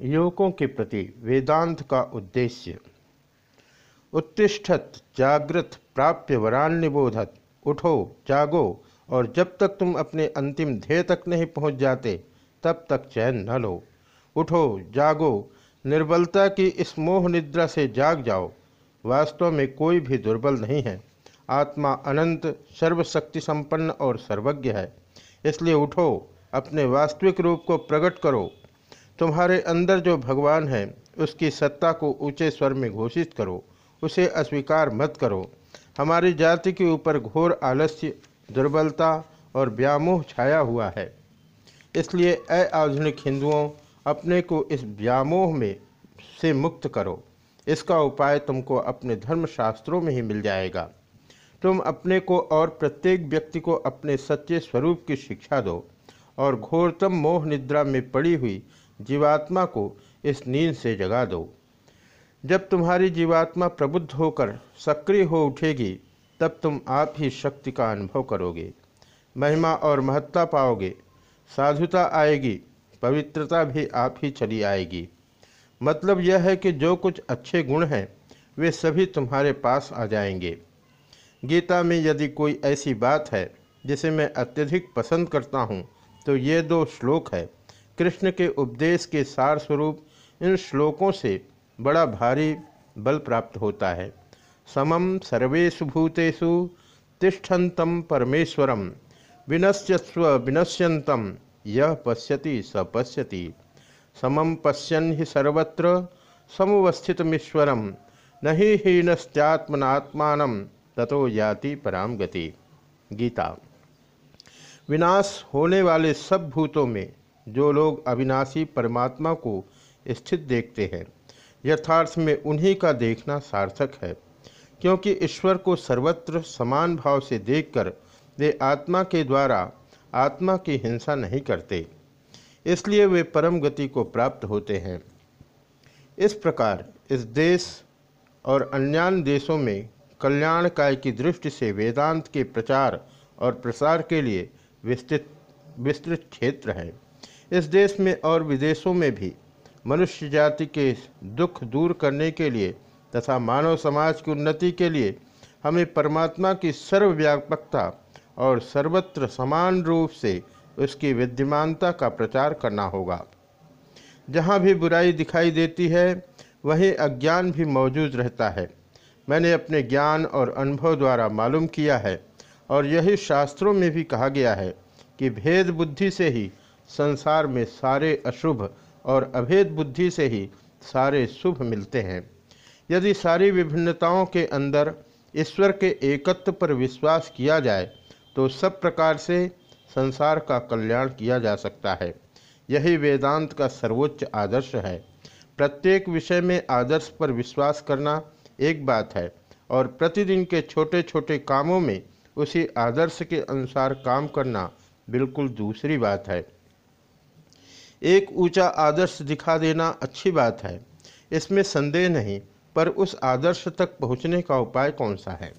युवकों के प्रति वेदांत का उद्देश्य। उत्तिष्ठत, जागृत, प्राप्य वरान निबोधत, उठो, जागो, और जब तक तुम अपने अंतिम ध्येय तक नहीं पहुँच जाते, तब तक चैन न लो। उठो, जागो, निर्बलता की इस मोह निद्रा से जाग जाओ। वास्तव में कोई भी दुर्बल नहीं है। आत्मा अनंत, सर्वशक्ति संपन्न और सर्वज्ञ है। इसलिए उठो, अपने वास्तविक रूप को प्रकट करो। तुम्हारे अंदर जो भगवान है, उसकी सत्ता को ऊँचे स्वर में घोषित करो। उसे अस्वीकार मत करो। हमारी जाति के ऊपर घोर आलस्य, दुर्बलता और व्यामोह छाया हुआ है। इसलिए आधुनिक हिंदुओं, अपने को इस व्यामोह में से मुक्त करो। इसका उपाय तुमको अपने धर्म शास्त्रों में ही मिल जाएगा। तुम अपने को और प्रत्येक व्यक्ति को अपने सच्चे स्वरूप की शिक्षा दो और घोरतम मोह निद्रा में पड़ी हुई जीवात्मा को इस नींद से जगा दो। जब तुम्हारी जीवात्मा प्रबुद्ध होकर सक्रिय हो उठेगी, तब तुम आप ही शक्ति का अनुभव करोगे। महिमा और महत्ता पाओगे। साधुता आएगी, पवित्रता भी आप ही चली आएगी। मतलब यह है कि जो कुछ अच्छे गुण हैं, वे सभी तुम्हारे पास आ जाएँगे। गीता में यदि कोई ऐसी बात है, जिसे मैं अत्यधिक पसंद करता हूँ तो ये दो श्लोक है। कृष्ण के उपदेश के सार स्वरूप इन श्लोकों से बड़ा भारी बल प्राप्त होता है। समम सर्वेशु भूतेषु तिष्ठन्तं परमेश्वरम विनश्यस्व विनश्यंतम यह पश्यति स पश्यति। समम पश्यन ही सर्वत्र समुवस्थितमीश्वरम न ही हीनस्त्यात्मनात्मान, ततो याति पराम गति। गीता। विनाश होने वाले सब भूतों में जो लोग अविनाशी परमात्मा को स्थित देखते हैं, यथार्थ में उन्हीं का देखना सार्थक है, क्योंकि ईश्वर को सर्वत्र समान भाव से देखकर वे आत्मा के द्वारा आत्मा की हिंसा नहीं करते। इसलिए वे परम गति को प्राप्त होते हैं। इस प्रकार इस देश और अन्य देशों में कल्याणकाय की दृष्टि से वेदांत के प्रचार और प्रसार के लिए विस्तृत विस्तृत क्षेत्र है। इस देश में और विदेशों में भी मनुष्य जाति के दुख दूर करने के लिए तथा मानव समाज की उन्नति के लिए हमें परमात्मा की सर्वव्यापकता और सर्वत्र समान रूप से उसकी विद्यमानता का प्रचार करना होगा। जहाँ भी बुराई दिखाई देती है, वहीं अज्ञान भी मौजूद रहता है। मैंने अपने ज्ञान और अनुभव द्वारा मालूम किया है और यही शास्त्रों में भी कहा गया है कि भेद बुद्धि से ही संसार में सारे अशुभ और अभेद बुद्धि से ही सारे शुभ मिलते हैं। यदि सारी विभिन्नताओं के अंदर ईश्वर के एकत्व पर विश्वास किया जाए तो सब प्रकार से संसार का कल्याण किया जा सकता है। यही वेदांत का सर्वोच्च आदर्श है। प्रत्येक विषय में आदर्श पर विश्वास करना एक बात है, और प्रतिदिन के छोटे छोटे कामों में उसी आदर्श के अनुसार काम करना बिल्कुल दूसरी बात है। एक ऊँचा आदर्श दिखा देना अच्छी बात है। इसमें संदेह नहीं, पर उस आदर्श तक पहुँचने का उपाय कौन सा है?